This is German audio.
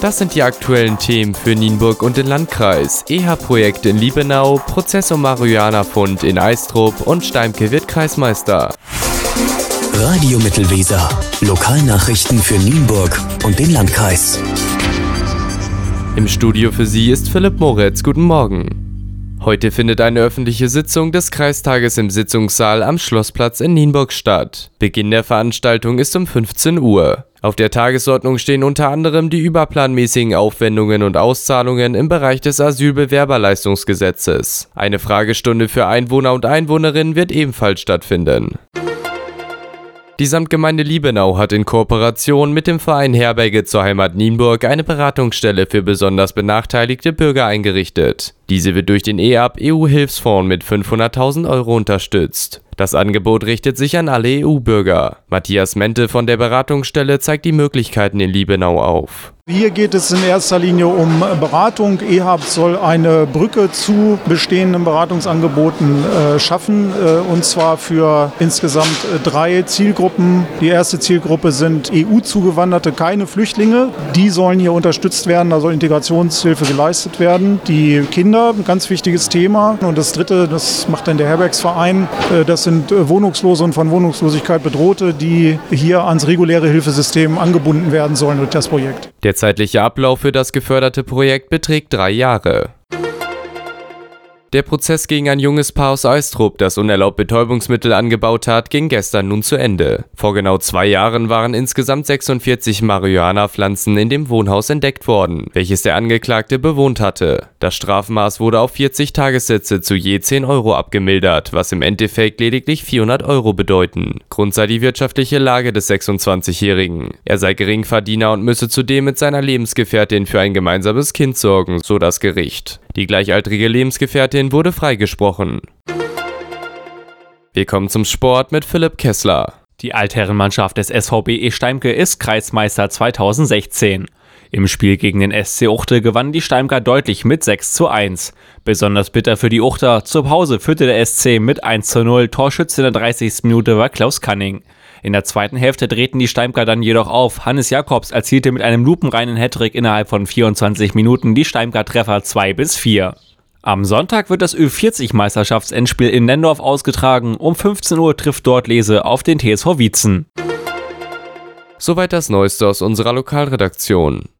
Das sind die aktuellen Themen für Nienburg und den Landkreis. EHA-Projekt in Liebenau, Prozess um Marihuana-Fund in Eistrup und Steimke wird Kreismeister. Radio Mittelweser. Lokalnachrichten für Nienburg und den Landkreis. Im Studio für Sie ist Philipp Moritz. Guten Morgen. Heute findet eine öffentliche Sitzung des Kreistages im Sitzungssaal am Schlossplatz in Nienburg statt. Beginn der Veranstaltung ist um 15 Uhr. Auf der Tagesordnung stehen unter anderem die überplanmäßigen Aufwendungen und Auszahlungen im Bereich des Asylbewerberleistungsgesetzes. Eine Fragestunde für Einwohner und Einwohnerinnen wird ebenfalls stattfinden. Die Samtgemeinde Liebenau hat in Kooperation mit dem Verein Herberge zur Heimat Nienburg eine Beratungsstelle für besonders benachteiligte Bürger eingerichtet. Diese wird durch den EAB EU-Hilfsfonds mit 500.000 Euro unterstützt. Das Angebot richtet sich an alle EU-Bürger. Matthias Mente von der Beratungsstelle zeigt die Möglichkeiten in Liebenau auf. Hier geht es in erster Linie um Beratung. EHAB soll eine Brücke zu bestehenden Beratungsangeboten äh, schaffen, äh, und zwar für insgesamt äh, drei Zielgruppen. Die erste Zielgruppe sind EU-Zugewanderte, keine Flüchtlinge. Die sollen hier unterstützt werden, da soll Integrationshilfe geleistet werden. Die Kinder, ein ganz wichtiges Thema. Und das dritte, das macht dann der Herbergsverein, äh, das sind äh, Wohnungslose und von Wohnungslosigkeit Bedrohte, die hier ans reguläre Hilfesystem angebunden werden sollen durch das Projekt. Der der zeitliche Ablauf für das geförderte Projekt beträgt drei Jahre. Der Prozess gegen ein junges Paar aus Eistrup, das unerlaubt Betäubungsmittel angebaut hat, ging gestern nun zu Ende. Vor genau zwei Jahren waren insgesamt 46 Marihuana-Pflanzen in dem Wohnhaus entdeckt worden, welches der Angeklagte bewohnt hatte. Das Strafmaß wurde auf 40 Tagessätze zu je 10 Euro abgemildert, was im Endeffekt lediglich 400 Euro bedeuten. Grund sei die wirtschaftliche Lage des 26-Jährigen. Er sei Geringverdiener und müsse zudem mit seiner Lebensgefährtin für ein gemeinsames Kind sorgen, so das Gericht. Die gleichaltrige Lebensgefährtin wurde freigesprochen. Wir kommen zum Sport mit Philipp Kessler. Die Altherrenmannschaft des SVB E. Steimke ist Kreismeister 2016. Im Spiel gegen den SC Uchte gewannen die Steimker deutlich mit 6 zu 1. Besonders bitter für die Uchter. Zur Pause führte der SC mit 1 zu 0. Torschütze in der 30. Minute war Klaus Canning. In der zweiten Hälfte drehten die Steimker dann jedoch auf. Hannes Jakobs erzielte mit einem lupenreinen Hattrick innerhalb von 24 Minuten die Steimker Treffer 2 bis 4. Am Sonntag wird das Ö40-Meisterschaftsendspiel in Nendorf ausgetragen. Um 15 Uhr trifft dort Lese auf den TSV Wietzen. Soweit das Neueste aus unserer Lokalredaktion.